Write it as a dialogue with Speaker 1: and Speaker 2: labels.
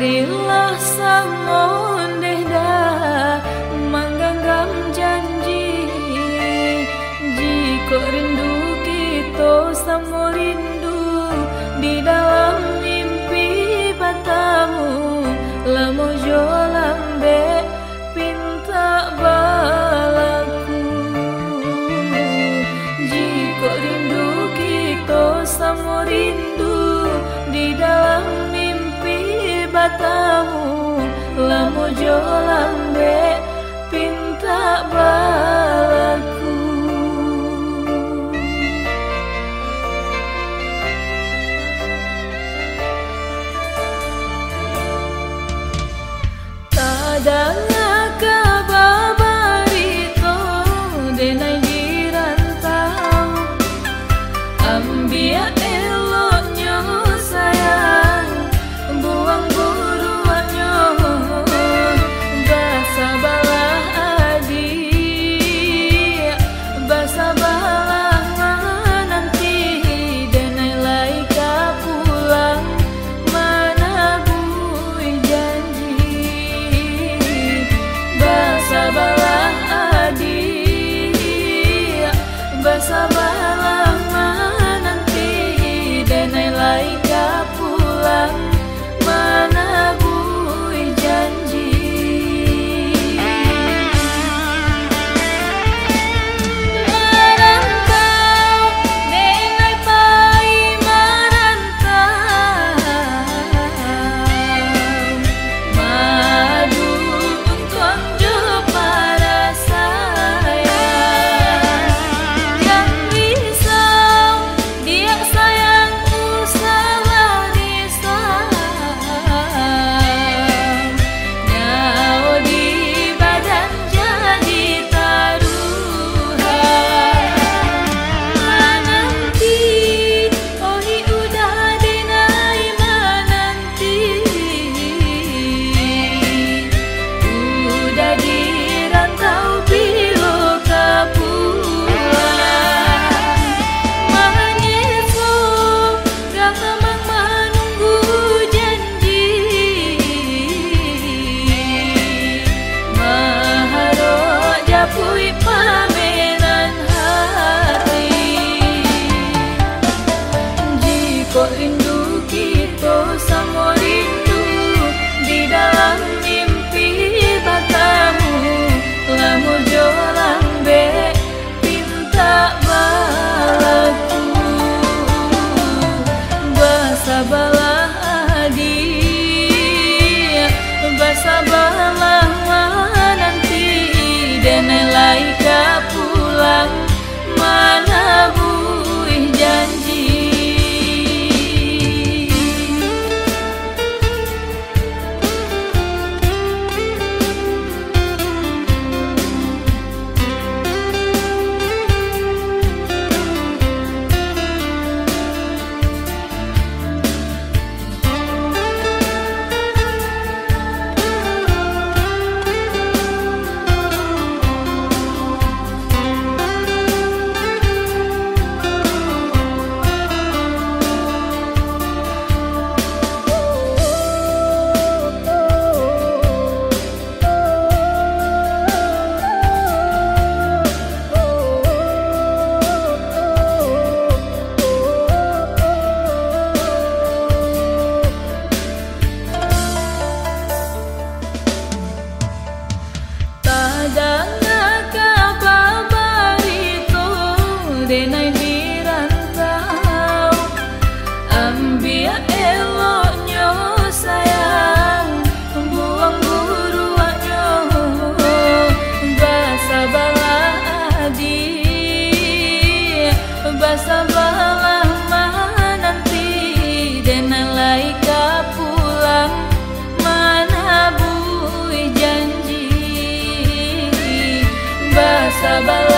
Speaker 1: Marilah dah menggenggam janji. Jika rindu kita sama rindu Di dalam matamu lamujola love.